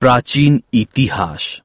प्राचीन इतिहास।